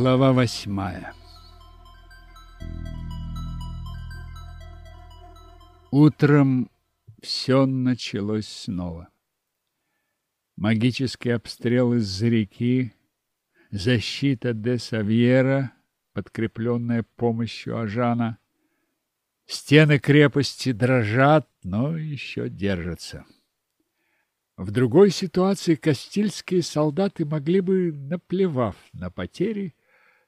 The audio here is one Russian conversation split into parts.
Глава восьмая Утром все началось снова. Магический обстрел из-за реки, защита де Савьера, подкрепленная помощью Ажана. Стены крепости дрожат, но еще держатся. В другой ситуации кастильские солдаты могли бы, наплевав на потери,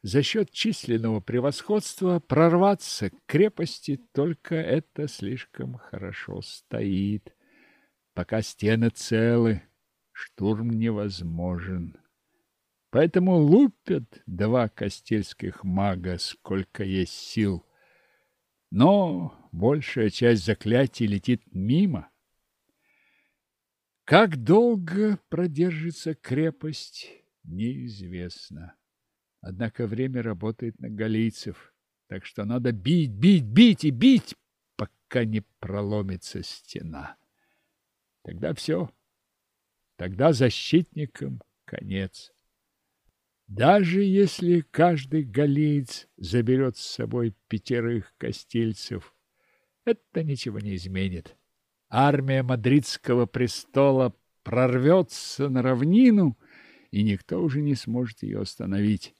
за счет численного превосходства прорваться к крепости, только это слишком хорошо стоит. Пока стены целы, штурм невозможен. Поэтому лупят два кастильских мага, сколько есть сил. Но большая часть заклятий летит мимо. Как долго продержится крепость, неизвестно. Однако время работает на галийцев, так что надо бить, бить, бить и бить, пока не проломится стена. Тогда все. Тогда защитникам конец. Даже если каждый галиец заберет с собой пятерых костильцев, это ничего не изменит армия мадридского престола прорвется на равнину, и никто уже не сможет ее остановить.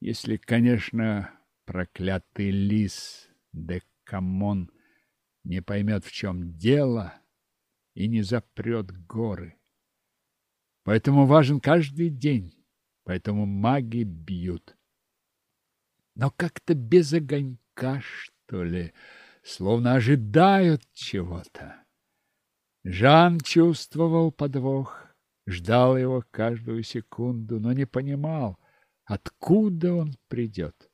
Если, конечно, проклятый лис де Камон не поймет, в чем дело, и не запрет горы. Поэтому важен каждый день, поэтому маги бьют. Но как-то без огонька, что ли, — словно ожидают чего-то. Жан чувствовал подвох, ждал его каждую секунду, но не понимал, откуда он придет.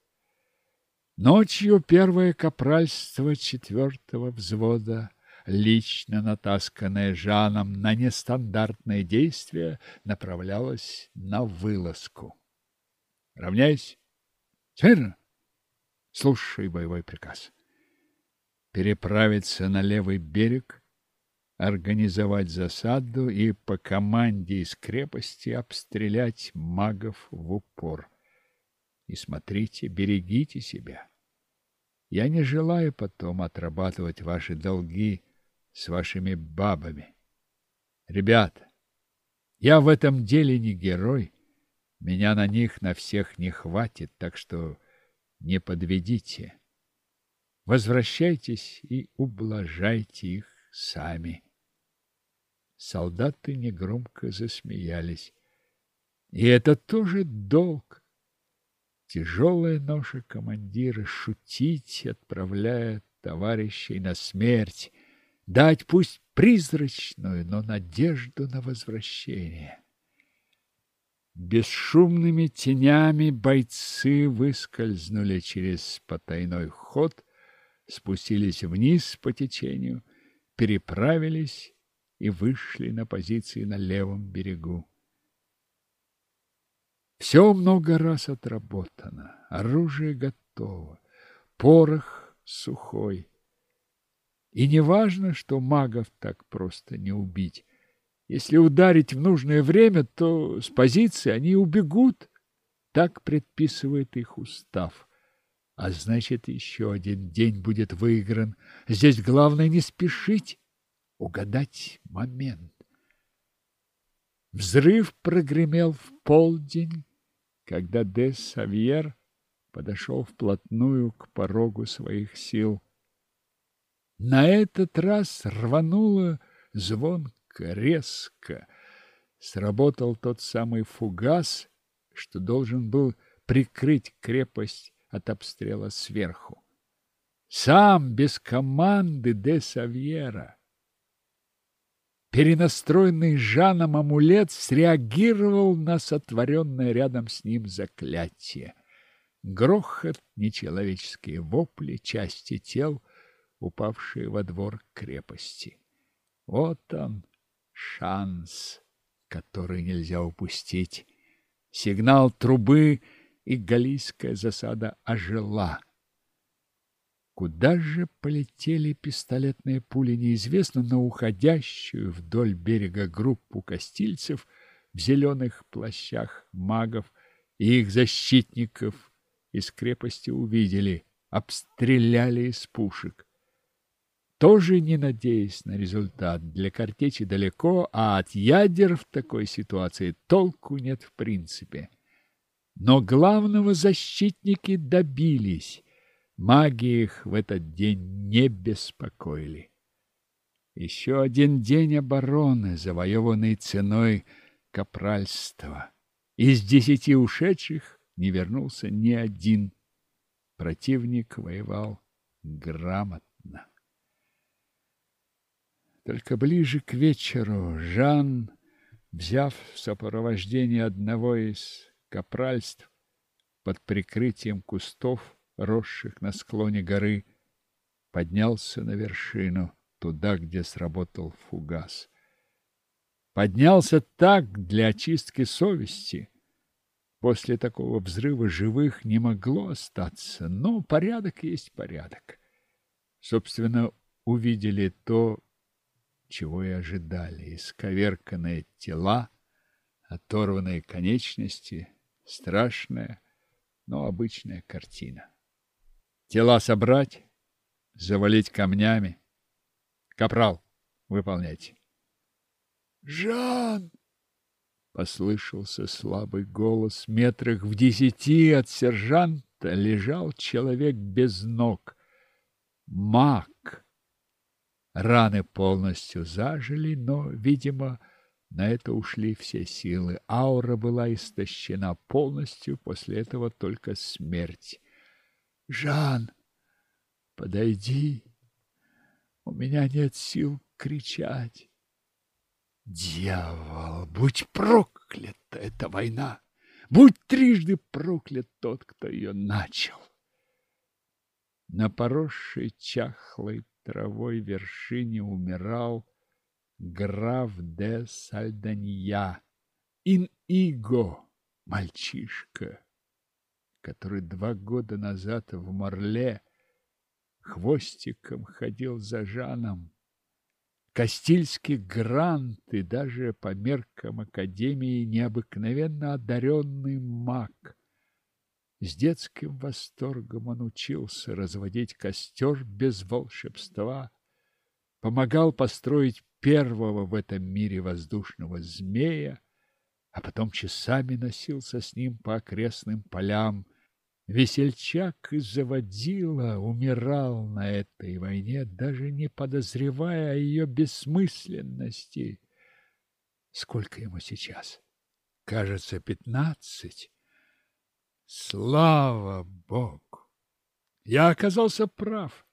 Ночью первое капральство четвертого взвода, лично натасканное Жаном на нестандартные действия, направлялось на вылазку. Равняйся. Смирно. Слушай боевой приказ переправиться на левый берег, организовать засаду и по команде из крепости обстрелять магов в упор. И смотрите, берегите себя. Я не желаю потом отрабатывать ваши долги с вашими бабами. Ребята, я в этом деле не герой, меня на них на всех не хватит, так что не подведите. Возвращайтесь и ублажайте их сами. Солдаты негромко засмеялись. И это тоже долг. Тяжелая ноша командира шутить, отправляя товарищей на смерть, дать пусть призрачную, но надежду на возвращение. Бесшумными тенями бойцы выскользнули через потайной ход спустились вниз по течению, переправились и вышли на позиции на левом берегу. Все много раз отработано, оружие готово, порох сухой. И не важно, что магов так просто не убить. Если ударить в нужное время, то с позиции они убегут. Так предписывает их устав. А значит, еще один день будет выигран. Здесь главное не спешить, угадать момент. Взрыв прогремел в полдень, когда де Савьер подошел вплотную к порогу своих сил. На этот раз рвануло звонко, резко. Сработал тот самый фугас, что должен был прикрыть крепость от обстрела сверху. Сам без команды де Савьера. Перенастроенный Жаном амулет среагировал на сотворенное рядом с ним заклятие. Грохот, нечеловеческие вопли, части тел, упавшие во двор крепости. Вот он, шанс, который нельзя упустить. Сигнал трубы — и галийская засада ожила. Куда же полетели пистолетные пули, неизвестно, но уходящую вдоль берега группу костильцев в зеленых плащах магов и их защитников из крепости увидели, обстреляли из пушек. Тоже не надеясь на результат, для картечи далеко, а от ядер в такой ситуации толку нет в принципе. Но главного защитники добились. Маги их в этот день не беспокоили. Еще один день обороны, завоеванный ценой капральства. Из десяти ушедших не вернулся ни один. Противник воевал грамотно. Только ближе к вечеру Жан, взяв в сопровождение одного из капральств под прикрытием кустов, росших на склоне горы, поднялся на вершину, туда, где сработал фугас. Поднялся так для очистки совести. После такого взрыва живых не могло остаться, но порядок есть порядок. Собственно, увидели то, чего и ожидали. Исковерканные тела, оторванные конечности, страшная, но обычная картина. Тела собрать, завалить камнями. Капрал, выполняйте. Жан! Послышался слабый голос. Метрах в десяти от сержанта лежал человек без ног. Маг. Раны полностью зажили, но, видимо, на это ушли все силы. Аура была истощена полностью, после этого только смерть. Жан, подойди. У меня нет сил кричать. Дьявол, будь проклята эта война! Будь трижды проклят тот, кто ее начал! На поросшей чахлой травой вершине умирал граф де Сальданья, ин-иго, мальчишка, который два года назад в Морле хвостиком ходил за Жаном, Кастильский грант и даже по меркам Академии необыкновенно одаренный маг. С детским восторгом он учился разводить костер без волшебства, помогал построить первого в этом мире воздушного змея, а потом часами носился с ним по окрестным полям, Весельчак заводила, умирал на этой войне, даже не подозревая о ее бессмысленности. Сколько ему сейчас? Кажется, пятнадцать. Слава Богу! Я оказался прав.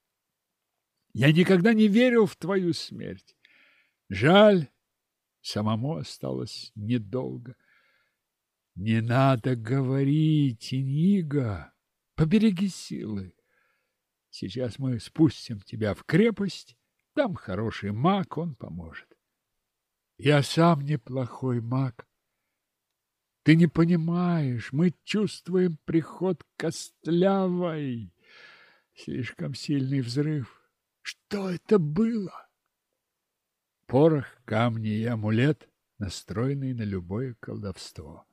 Я никогда не верил в твою смерть. Жаль, самому осталось недолго. Не надо говорить, Инига. Побереги силы. Сейчас мы спустим тебя в крепость. Там хороший маг, он поможет. Я сам неплохой маг. Ты не понимаешь, мы чувствуем приход костлявой. Слишком сильный взрыв. Что это было? Порох, камни и амулет, настроенный на любое колдовство.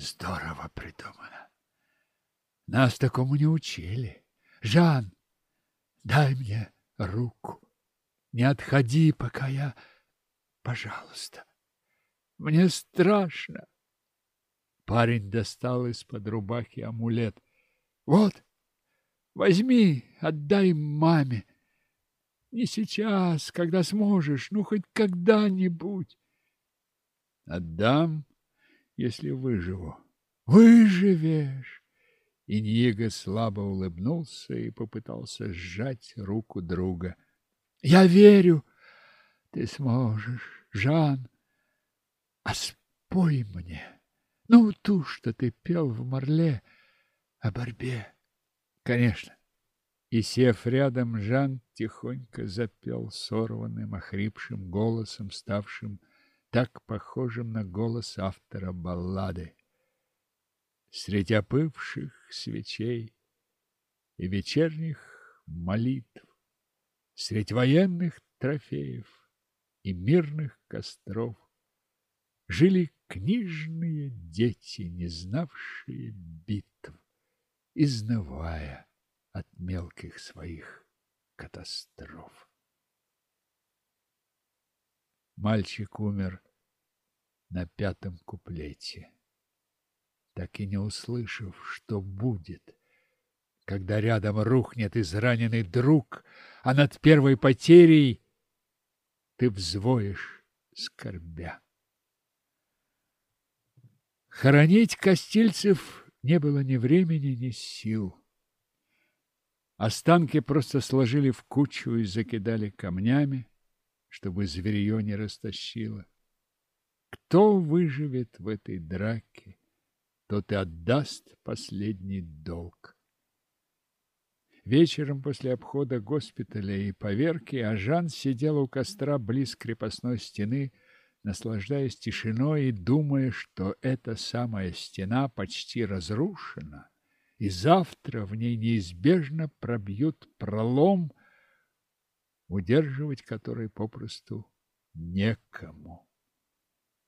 Здорово придумано. Нас такому не учили. Жан, дай мне руку. Не отходи, пока я... Пожалуйста. Мне страшно. Парень достал из-под рубахи амулет. Вот, возьми, отдай маме. Не сейчас, когда сможешь, ну хоть когда-нибудь. Отдам, если выживу. Выживешь! Иньего слабо улыбнулся и попытался сжать руку друга. Я верю, ты сможешь, Жан. А спой мне, ну, ту, что ты пел в Морле о борьбе. Конечно. И, сев рядом, Жан тихонько запел сорванным, охрипшим голосом, ставшим так похожим на голос автора баллады. Среди опывших свечей и вечерних молитв, Средь военных трофеев и мирных костров, жили книжные дети, не знавшие битв, изнывая от мелких своих катастроф. Мальчик умер на пятом куплете, так и не услышав, что будет, когда рядом рухнет израненный друг, а над первой потерей ты взвоишь скорбя. Хоронить Костильцев не было ни времени, ни сил. Останки просто сложили в кучу и закидали камнями, чтобы зверье не растащило. Кто выживет в этой драке, тот и отдаст последний долг. Вечером после обхода госпиталя и поверки Ажан сидел у костра близ крепостной стены, наслаждаясь тишиной и думая, что эта самая стена почти разрушена, и завтра в ней неизбежно пробьют пролом, удерживать который попросту некому.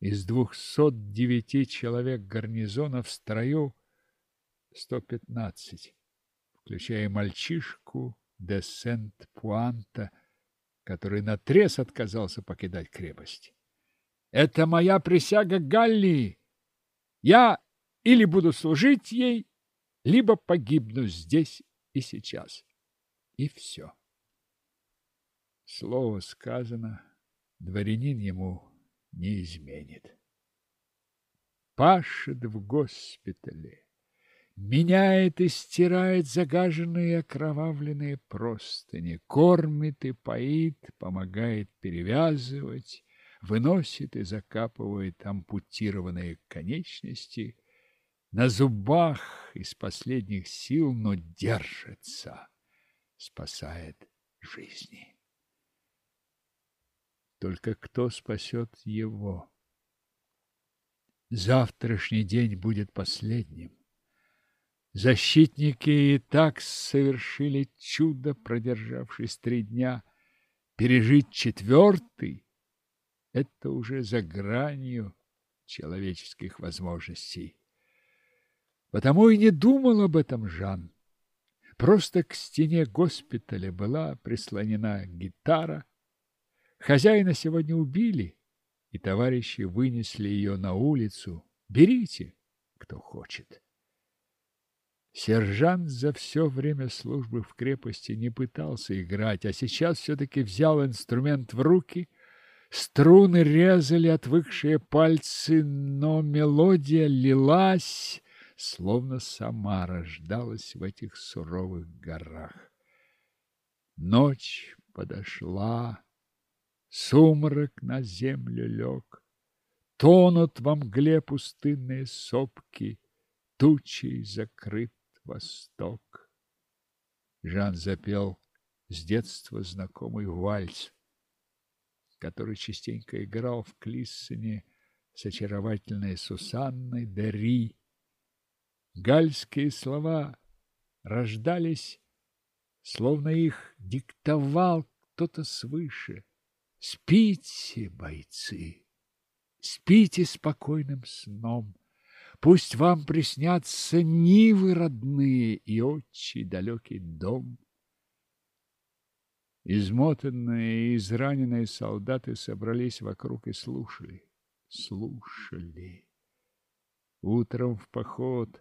Из двухсот девяти человек гарнизона в строю сто пятнадцать, включая мальчишку де Сент-Пуанта, который наотрез отказался покидать крепость. «Это моя присяга Галлии! Я или буду служить ей, либо погибну здесь и сейчас». И все. Слово сказано, дворянин ему не изменит. Пашет в госпитале, меняет и стирает загаженные окровавленные простыни, кормит и поит, помогает перевязывать, выносит и закапывает ампутированные конечности, на зубах из последних сил, но держится, спасает жизни. Только кто спасет его? Завтрашний день будет последним. Защитники и так совершили чудо, продержавшись три дня. Пережить четвертый — это уже за гранью человеческих возможностей. Потому и не думал об этом Жан. Просто к стене госпиталя была прислонена гитара, Хозяина сегодня убили, и товарищи вынесли ее на улицу. Берите, кто хочет. Сержант за все время службы в крепости не пытался играть, а сейчас все-таки взял инструмент в руки. Струны резали отвыкшие пальцы, но мелодия лилась, словно сама рождалась в этих суровых горах. Ночь подошла, Сумрак на землю лег, Тонут во мгле пустынные сопки, Тучей закрыт восток. Жан запел с детства знакомый вальс, который частенько играл в Клиссоне с очаровательной Сусанной Дери. Гальские слова рождались, словно их диктовал кто-то свыше. Спите, бойцы, спите спокойным сном. Пусть вам приснятся нивы родные и отчий далекий дом. Измотанные и израненные солдаты собрались вокруг и слушали, слушали. Утром в поход,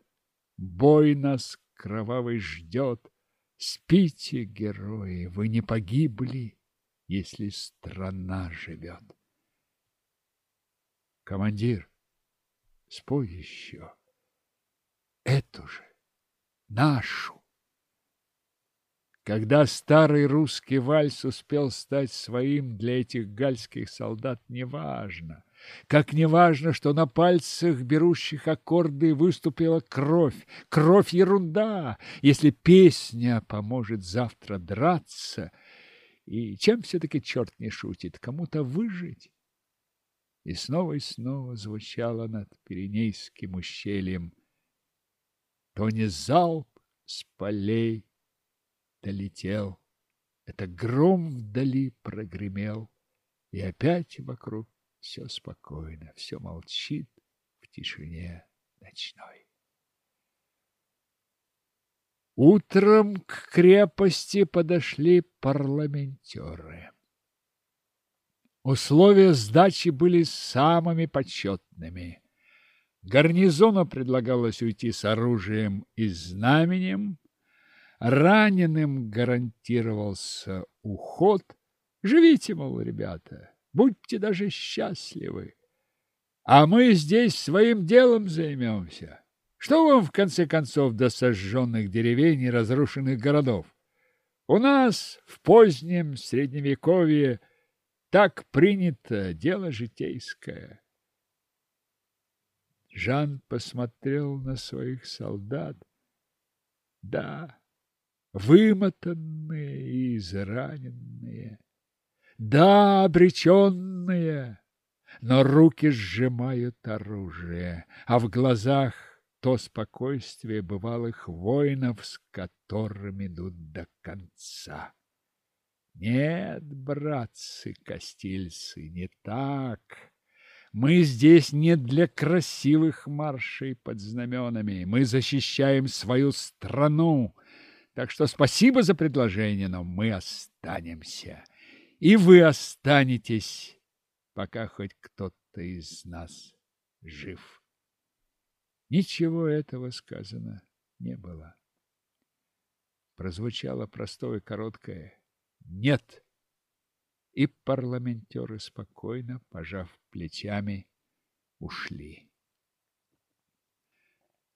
бой нас кровавый ждет. Спите, герои, вы не погибли если страна живет. Командир, спой еще. Эту же, нашу. Когда старый русский вальс успел стать своим для этих гальских солдат, неважно. Как неважно, что на пальцах берущих аккорды выступила кровь. Кровь — ерунда. Если песня поможет завтра драться, и чем все-таки черт не шутит? Кому-то выжить? И снова и снова звучало над Пиренейским ущельем. То не залп с полей долетел, это гром вдали прогремел, и опять вокруг все спокойно, все молчит в тишине ночной. Утром к крепости подошли парламентеры. Условия сдачи были самыми почетными. Гарнизону предлагалось уйти с оружием и знаменем, раненым гарантировался уход. Живите, мол, ребята, будьте даже счастливы. А мы здесь своим делом займемся. Что вам, в конце концов, до сожженных деревень и разрушенных городов? У нас в позднем Средневековье так принято дело житейское. Жан посмотрел на своих солдат. Да, вымотанные и израненные. Да, обреченные, но руки сжимают оружие, а в глазах то спокойствие бывалых воинов, с которыми идут до конца. Нет, братцы-костильцы, не так. Мы здесь не для красивых маршей под знаменами. Мы защищаем свою страну. Так что спасибо за предложение, но мы останемся. И вы останетесь, пока хоть кто-то из нас жив. Ничего этого сказано не было. Прозвучало простое короткое нет. И парламентеры спокойно, пожав плечами, ушли.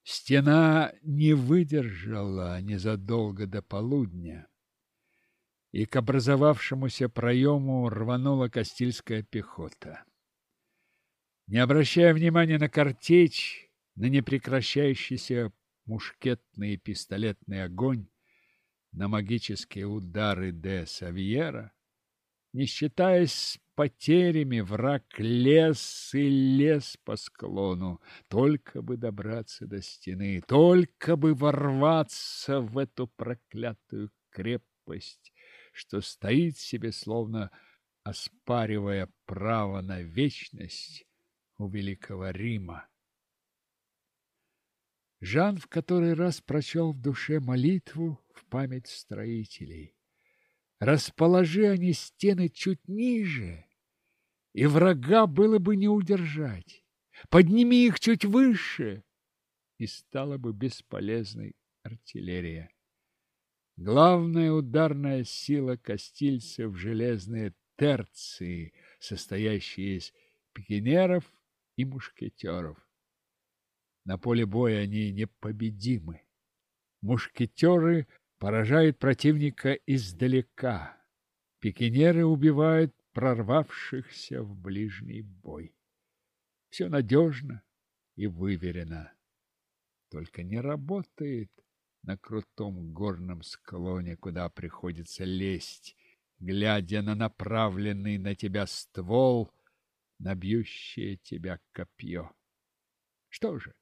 Стена не выдержала незадолго до полудня, и к образовавшемуся проему рванула Кастильская пехота. Не обращая внимания на картечь, на непрекращающийся мушкетный и пистолетный огонь, на магические удары де Савьера, не считаясь потерями, враг лез и лез по склону, только бы добраться до стены, только бы ворваться в эту проклятую крепость, что стоит себе, словно оспаривая право на вечность у великого Рима. Жан в который раз прочел в душе молитву в память строителей. Расположи они стены чуть ниже, и врага было бы не удержать. Подними их чуть выше, и стала бы бесполезной артиллерия. Главная ударная сила костильцев – железные терции, состоящие из пикинеров и мушкетеров. На поле боя они непобедимы. Мушкетеры поражают противника издалека. Пикинеры убивают прорвавшихся в ближний бой. Все надежно и выверено. Только не работает на крутом горном склоне, куда приходится лезть, глядя на направленный на тебя ствол, набьющее тебя копье. Что же,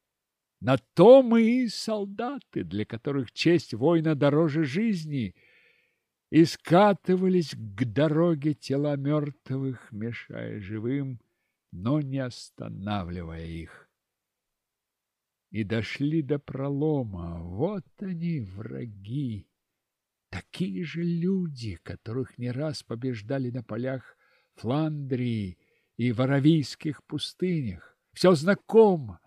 на то мы и солдаты, для которых честь воина дороже жизни. И скатывались к дороге тела мертвых, мешая живым, но не останавливая их. И дошли до пролома. Вот они, враги. Такие же люди, которых не раз побеждали на полях Фландрии и в Аравийских пустынях. Все знакомо,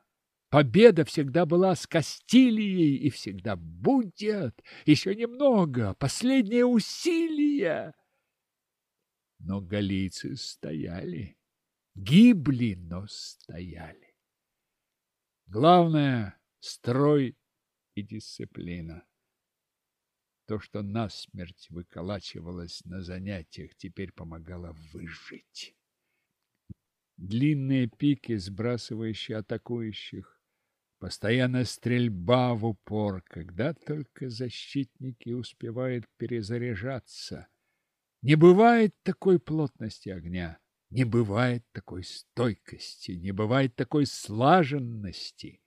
Победа всегда была с Кастилией и всегда будет. Еще немного, последнее усилие. Но галийцы стояли, гибли, но стояли. Главное — строй и дисциплина. То, что насмерть выколачивалось на занятиях, теперь помогало выжить. Длинные пики, сбрасывающие атакующих, Постоянная стрельба в упор, когда только защитники успевают перезаряжаться. Не бывает такой плотности огня, не бывает такой стойкости, не бывает такой слаженности.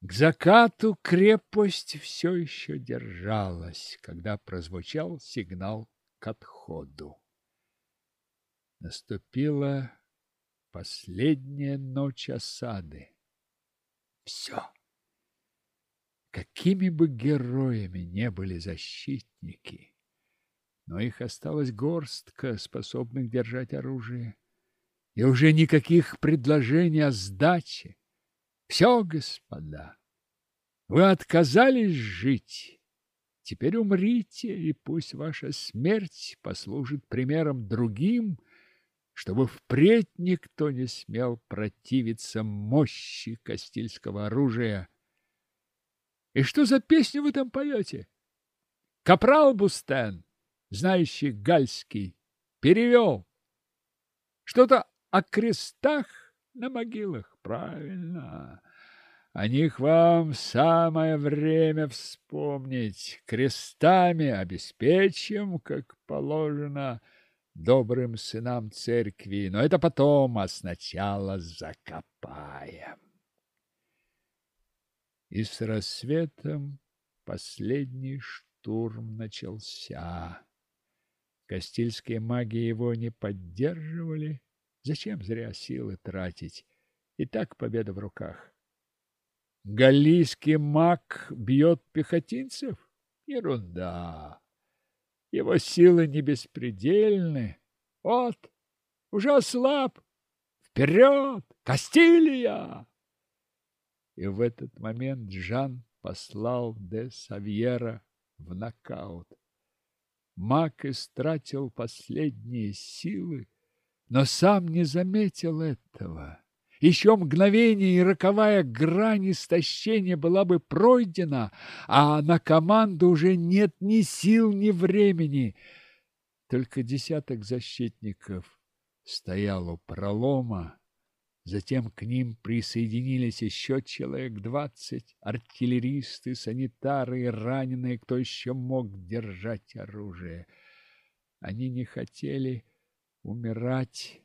К закату крепость все еще держалась, когда прозвучал сигнал к отходу. Наступила последняя ночь осады. Все. Какими бы героями не были защитники, но их осталась горстка, способных держать оружие, и уже никаких предложений о сдаче. Все, господа, вы отказались жить, теперь умрите, и пусть ваша смерть послужит примером другим, чтобы впредь никто не смел противиться мощи Кастильского оружия. И что за песню вы там поете? Капрал Бустен, знающий гальский, перевел. Что-то о крестах на могилах. Правильно. О них вам самое время вспомнить. Крестами обеспечим, как положено, — добрым сынам церкви, но это потом, а сначала закопаем. И с рассветом последний штурм начался. Кастильские маги его не поддерживали. Зачем зря силы тратить? И так победа в руках. Галлийский маг бьет пехотинцев? Ерунда. Его силы не беспредельны. Вот, уже ослаб. Вперед! Кастилия! И в этот момент Жан послал де Савьера в нокаут. Мак истратил последние силы, но сам не заметил этого. Еще мгновение, и роковая грань истощения была бы пройдена, а на команду уже нет ни сил, ни времени. Только десяток защитников стоял у пролома. Затем к ним присоединились еще человек двадцать, артиллеристы, санитары и раненые, кто еще мог держать оружие. Они не хотели умирать,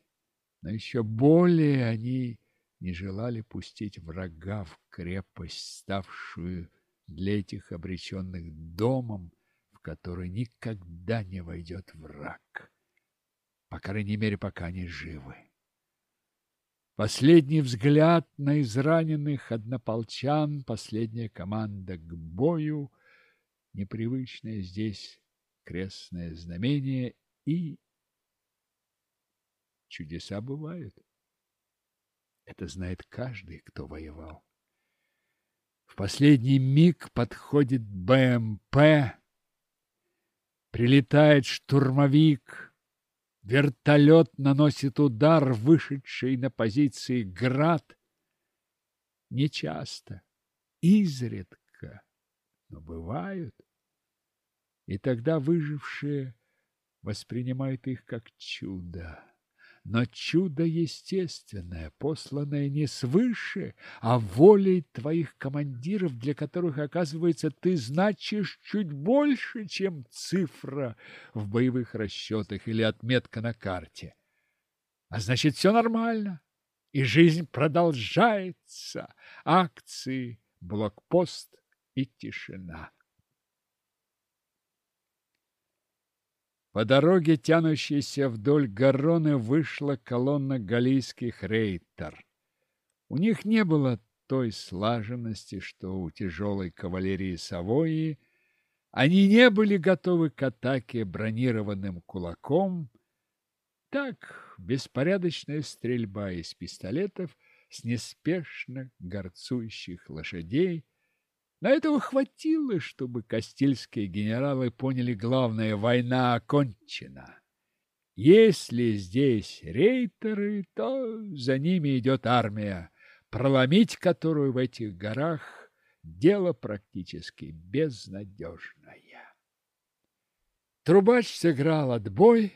но еще более они не желали пустить врага в крепость, ставшую для этих обреченных домом, в который никогда не войдет враг. По крайней мере, пока они живы. Последний взгляд на израненных однополчан, последняя команда к бою, непривычное здесь крестное знамение и чудеса бывают. Это знает каждый, кто воевал. В последний миг подходит БМП, прилетает штурмовик, вертолет наносит удар, вышедший на позиции град. Нечасто, изредка, но бывают. И тогда выжившие воспринимают их как чудо но чудо естественное, посланное не свыше, а волей твоих командиров, для которых, оказывается, ты значишь чуть больше, чем цифра в боевых расчетах или отметка на карте. А значит, все нормально, и жизнь продолжается. Акции, блокпост и тишина. По дороге, тянущейся вдоль Гарроны, вышла колонна галийских рейтер. У них не было той слаженности, что у тяжелой кавалерии Савойи. Они не были готовы к атаке бронированным кулаком. Так, беспорядочная стрельба из пистолетов с неспешно горцующих лошадей – на этого хватило, чтобы кастильские генералы поняли главное – война окончена. Если здесь рейтеры, то за ними идет армия, проломить которую в этих горах – дело практически безнадежное. Трубач сыграл отбой,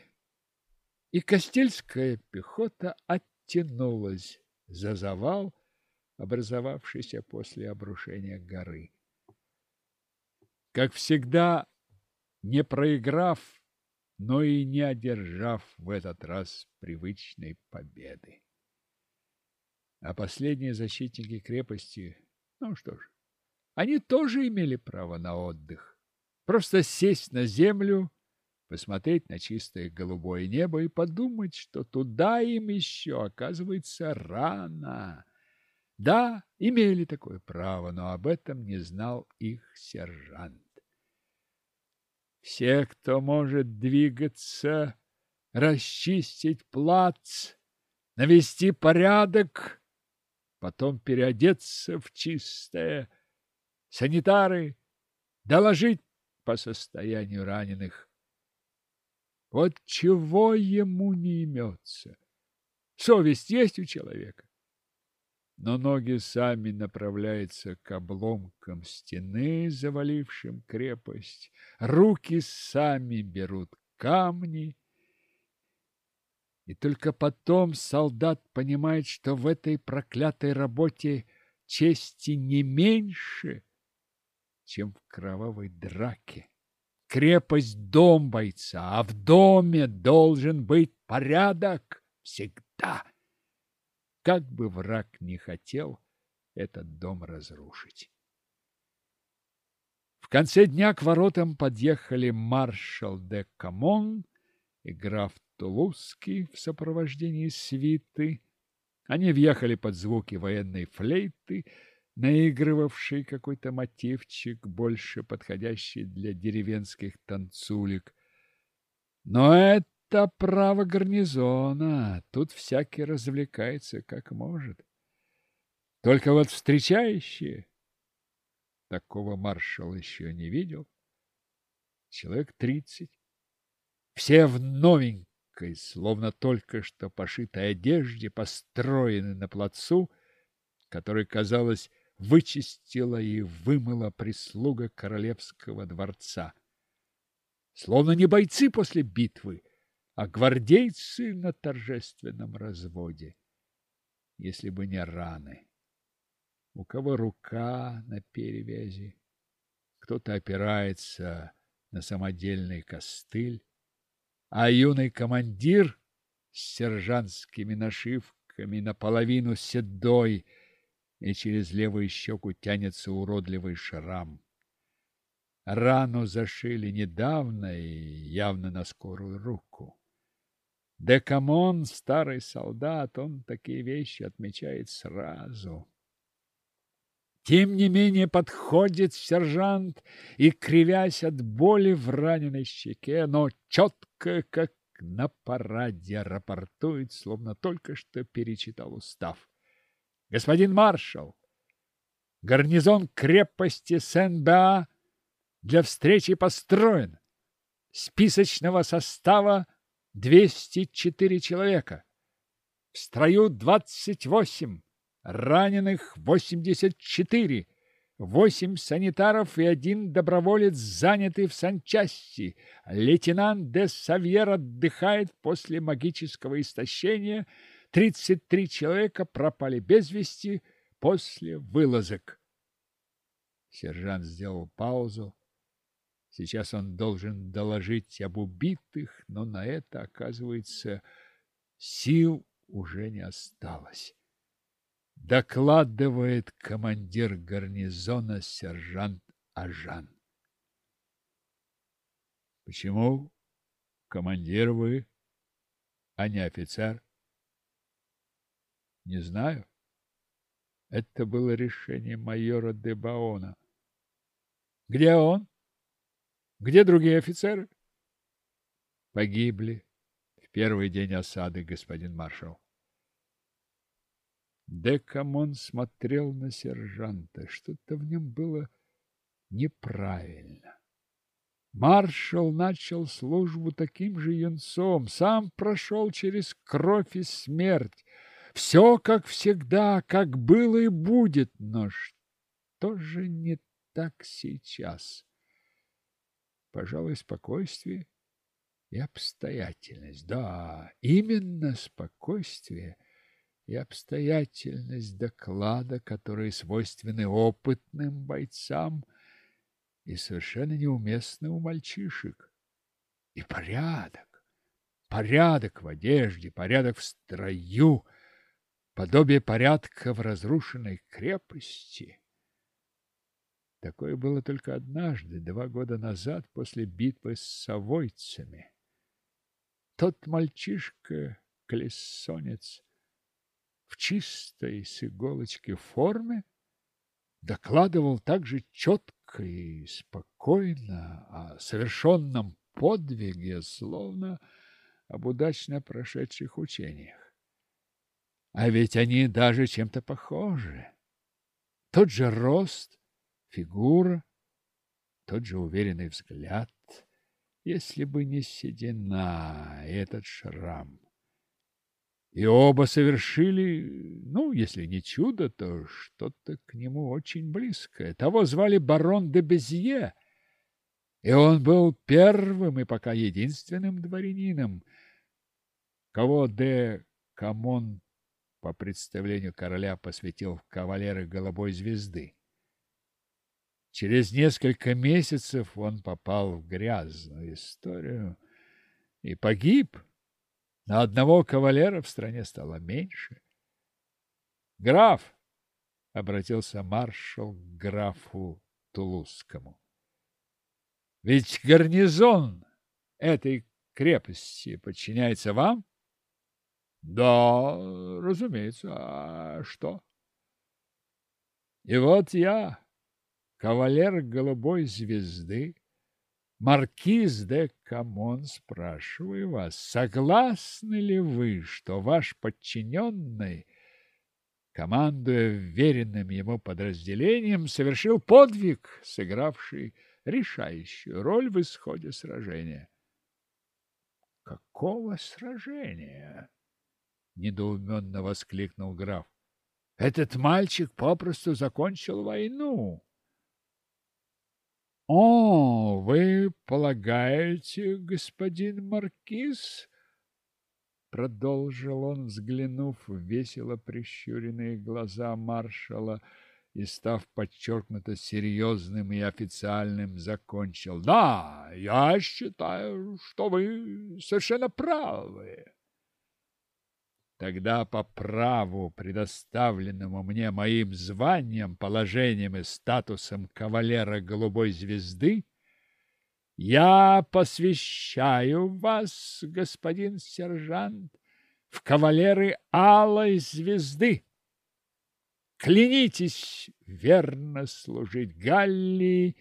и Кастильская пехота оттянулась за завал, образовавшийся после обрушения горы. Как всегда, не проиграв, но и не одержав в этот раз привычной победы. А последние защитники крепости, ну что ж, они тоже имели право на отдых. Просто сесть на землю, посмотреть на чистое голубое небо и подумать, что туда им еще, оказывается, рано. Да, имели такое право, но об этом не знал их сержант. Все, кто может двигаться, расчистить плац, навести порядок, потом переодеться в чистое, санитары, доложить по состоянию раненых. Вот чего ему не имется? Совесть есть у человека? Но ноги сами направляются к обломкам стены, завалившим крепость, руки сами берут камни, и только потом солдат понимает, что в этой проклятой работе чести не меньше, чем в кровавой драке. Крепость – дом бойца, а в доме должен быть порядок всегда как бы враг не хотел этот дом разрушить. В конце дня к воротам подъехали маршал де Камон и граф Тулузский в сопровождении свиты. Они въехали под звуки военной флейты, наигрывавший какой-то мотивчик, больше подходящий для деревенских танцулек. Но это это право гарнизона. Тут всякий развлекается как может. Только вот встречающие такого маршал еще не видел. Человек тридцать. Все в новенькой, словно только что пошитой одежде, построены на плацу, который, казалось, вычистила и вымыла прислуга королевского дворца. Словно не бойцы после битвы, а гвардейцы на торжественном разводе, если бы не раны. У кого рука на перевязи, кто-то опирается на самодельный костыль, а юный командир с сержантскими нашивками наполовину седой, и через левую щеку тянется уродливый шрам. Рану зашили недавно и явно на скорую руку. Де Камон, старый солдат, он такие вещи отмечает сразу. Тем не менее подходит сержант и, кривясь от боли в раненой щеке, но четко, как на параде, рапортует, словно только что перечитал устав. Господин маршал, гарнизон крепости Сен-Беа для встречи построен. Списочного состава 204 человека. В строю 28, раненых 84, 8 санитаров и один доброволец заняты в санчасти. Лейтенант де Савьер отдыхает после магического истощения. 33 человека пропали без вести после вылазок. Сержант сделал паузу, Сейчас он должен доложить об убитых, но на это, оказывается, сил уже не осталось. Докладывает командир гарнизона сержант Ажан. Почему командир вы, а не офицер? Не знаю. Это было решение майора де Баона. Где он? Где другие офицеры? Погибли в первый день осады, господин маршал. Де Камон смотрел на сержанта. Что-то в нем было неправильно. Маршал начал службу таким же юнцом, сам прошел через кровь и смерть. Все, как всегда, как было и будет, но что же не так сейчас? Пожалуй, спокойствие и обстоятельность. Да, именно спокойствие и обстоятельность доклада, которые свойственны опытным бойцам и совершенно неуместны у мальчишек. И порядок, порядок в одежде, порядок в строю, подобие порядка в разрушенной крепости. Такое было только однажды, два года назад, после битвы с совойцами. Тот мальчишка, колесонец, в чистой с иголочки форме, докладывал так же четко и спокойно о совершенном подвиге, словно об удачно прошедших учениях. А ведь они даже чем-то похожи. Тот же рост, фигура, тот же уверенный взгляд, если бы не седина и этот шрам. И оба совершили, ну, если не чудо, то что-то к нему очень близкое. Того звали барон де Безье, и он был первым и пока единственным дворянином, кого де Камон по представлению короля посвятил в кавалеры голубой звезды. Через несколько месяцев он попал в грязную историю и погиб. На одного кавалера в стране стало меньше. «Граф!» — обратился маршал к графу Тулузскому. «Ведь гарнизон этой крепости подчиняется вам?» «Да, разумеется. А что?» «И вот я, кавалер голубой звезды, маркиз де Камон, спрашиваю вас, согласны ли вы, что ваш подчиненный, командуя веренным ему подразделением, совершил подвиг, сыгравший решающую роль в исходе сражения? Какого сражения? недоуменно воскликнул граф. Этот мальчик попросту закончил войну. О, вы полагаете, господин маркиз? Продолжил он, взглянув в весело прищуренные глаза маршала и, став подчеркнуто серьезным и официальным, закончил. Да, я считаю, что вы совершенно правы. Тогда по праву, предоставленному мне моим званием, положением и статусом кавалера голубой звезды, я посвящаю вас, господин сержант, в кавалеры алой звезды. Клянитесь верно служить Галлии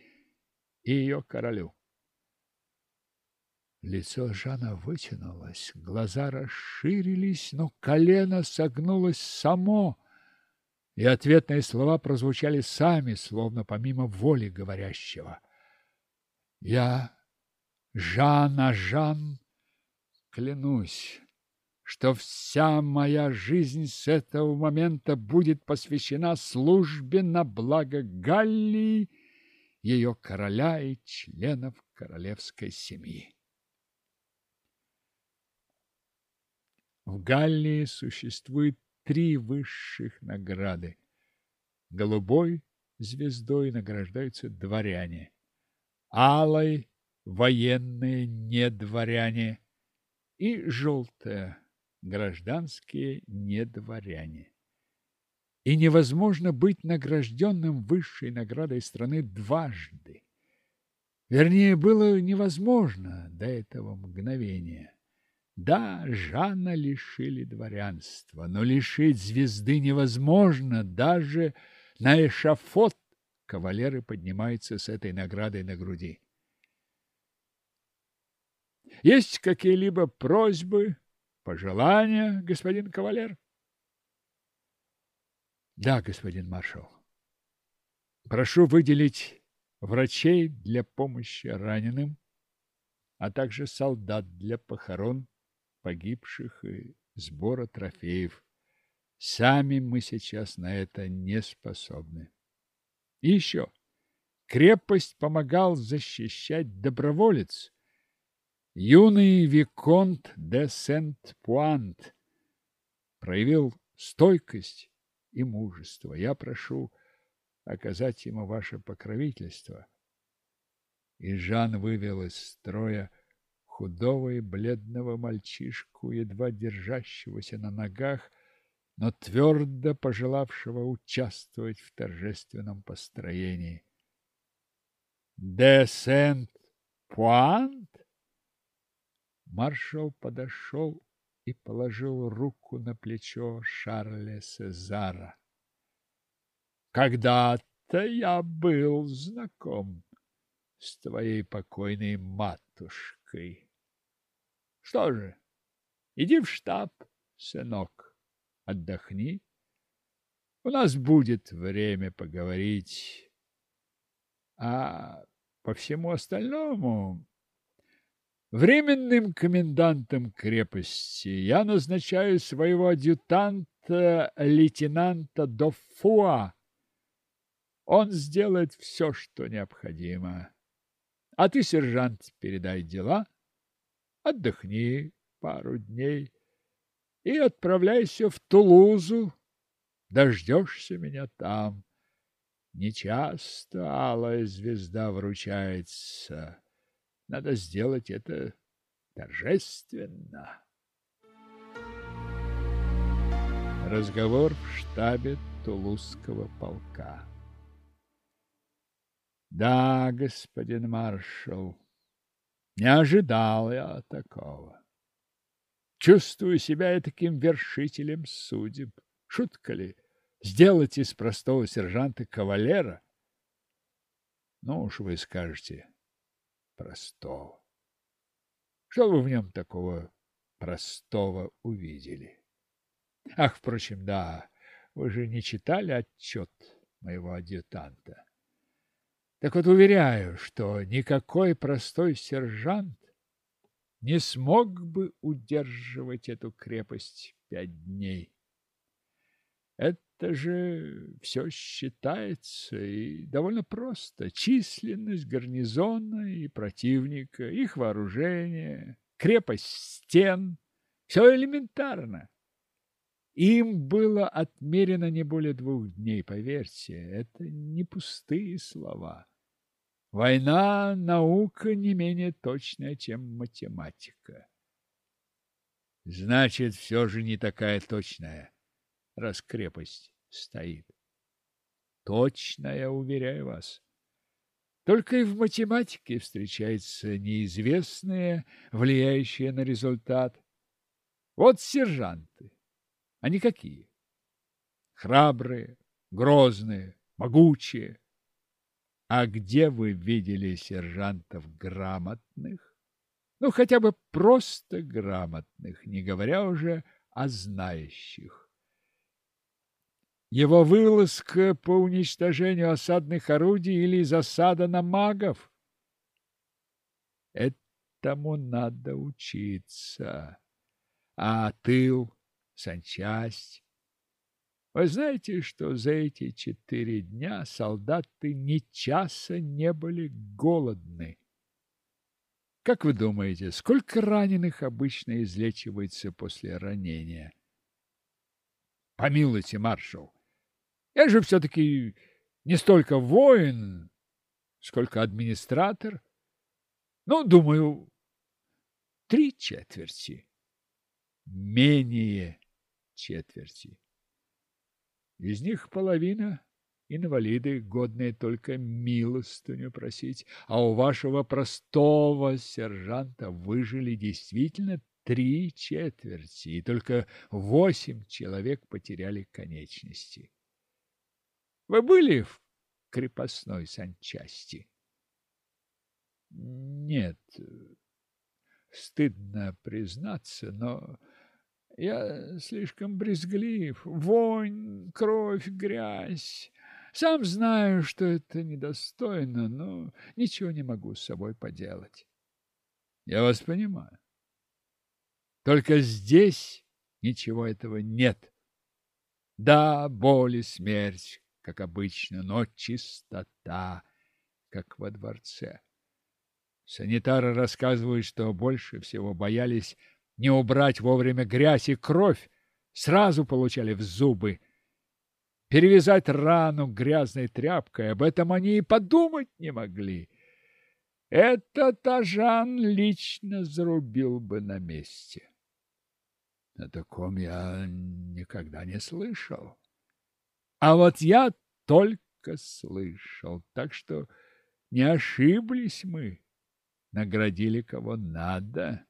и ее королю. Лицо Жана вытянулось, глаза расширились, но колено согнулось само, и ответные слова прозвучали сами, словно помимо воли говорящего. Я, Жан Жан, клянусь, что вся моя жизнь с этого момента будет посвящена службе на благо Галлии, ее короля и членов королевской семьи. В Галлии существует три высших награды. Голубой звездой награждаются дворяне, алой – военные недворяне и желтая – гражданские недворяне. И невозможно быть награжденным высшей наградой страны дважды. Вернее, было невозможно до этого мгновения. Да, Жана лишили дворянства, но лишить звезды невозможно. Даже на эшафот кавалеры поднимаются с этой наградой на груди. Есть какие-либо просьбы, пожелания, господин кавалер? Да, господин маршал. Прошу выделить врачей для помощи раненым, а также солдат для похорон погибших и сбора трофеев. Сами мы сейчас на это не способны. И еще. Крепость помогал защищать доброволец. Юный Виконт де Сент-Пуант проявил стойкость и мужество. Я прошу оказать ему ваше покровительство. И Жан вывел из строя худого и бледного мальчишку, едва держащегося на ногах, но твердо пожелавшего участвовать в торжественном построении. де Сент-Пуант? Маршал подошел и положил руку на плечо Шарля Сезара. Когда-то я был знаком с твоей покойной матушкой. Что же, иди в штаб, сынок, отдохни. У нас будет время поговорить. А по всему остальному временным комендантом крепости я назначаю своего адъютанта лейтенанта Дофуа. Он сделает все, что необходимо. А ты, сержант, передай дела, отдохни пару дней и отправляйся в Тулузу. Дождешься меня там. Нечасто алая звезда вручается. Надо сделать это торжественно. Разговор в штабе Тулузского полка. Да, господин маршал, не ожидал я такого. Чувствую себя таким вершителем судеб. Шутка ли? Сделать из простого сержанта кавалера? Ну уж вы скажете, простого. Что вы в нем такого простого увидели? Ах, впрочем, да, вы же не читали отчет моего адъютанта. Так вот, уверяю, что никакой простой сержант не смог бы удерживать эту крепость пять дней. Это же все считается и довольно просто. Численность гарнизона и противника, их вооружение, крепость стен – все элементарно. Им было отмерено не более двух дней, поверьте, это не пустые слова. Война – наука не менее точная, чем математика. Значит, все же не такая точная, раз крепость стоит. Точная, уверяю вас. Только и в математике встречается неизвестное, влияющее на результат. Вот сержанты. Они какие? Храбрые, грозные, могучие. А где вы видели сержантов грамотных? Ну, хотя бы просто грамотных, не говоря уже о знающих. Его вылазка по уничтожению осадных орудий или засада на магов? Этому надо учиться. А тыл, санчасть, вы знаете, что за эти четыре дня солдаты ни часа не были голодны? Как вы думаете, сколько раненых обычно излечивается после ранения? Помилуйте, маршал, я же все-таки не столько воин, сколько администратор. Ну, думаю, три четверти. Менее четверти. Из них половина инвалиды, годные только милостыню просить, а у вашего простого сержанта выжили действительно три четверти, и только восемь человек потеряли конечности. Вы были в крепостной санчасти? Нет, стыдно признаться, но я слишком брезглив. Вонь, кровь, грязь. Сам знаю, что это недостойно, но ничего не могу с собой поделать. Я вас понимаю. Только здесь ничего этого нет. Да, боль и смерть, как обычно, но чистота, как во дворце. Санитары рассказывают, что больше всего боялись не убрать вовремя грязь и кровь, сразу получали в зубы. Перевязать рану грязной тряпкой, об этом они и подумать не могли. Этот Ажан лично зарубил бы на месте. О таком я никогда не слышал. А вот я только слышал, так что Не ошиблись мы, наградили кого надо.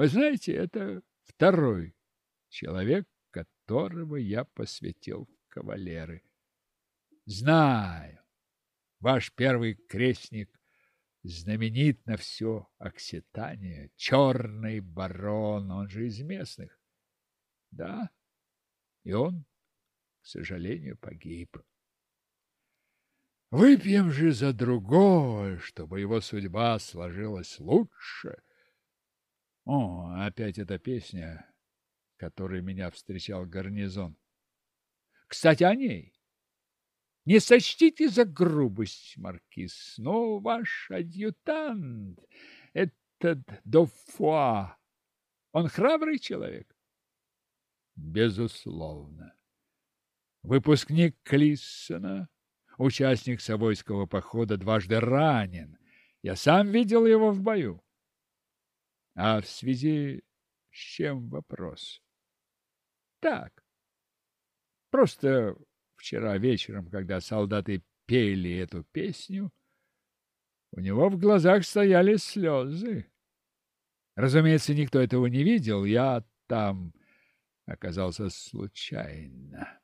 Вы знаете, это второй человек, которого я посвятил в кавалеры. Знаю, ваш первый крестник знаменит на все Окситания, черный барон, он же из местных. Да, и он, к сожалению, погиб. Выпьем же за другое, чтобы его судьба сложилась лучше. О, опять эта песня, которой меня встречал гарнизон. Кстати, о ней. Не сочтите за грубость, маркиз, но ваш адъютант, этот Дофуа, он храбрый человек? Безусловно. Выпускник Клиссона, участник Савойского похода, дважды ранен. Я сам видел его в бою. А в связи с чем вопрос? Так, просто Вчера вечером, когда солдаты пели эту песню, у него в глазах стояли слезы. Разумеется, никто этого не видел, я там оказался случайно.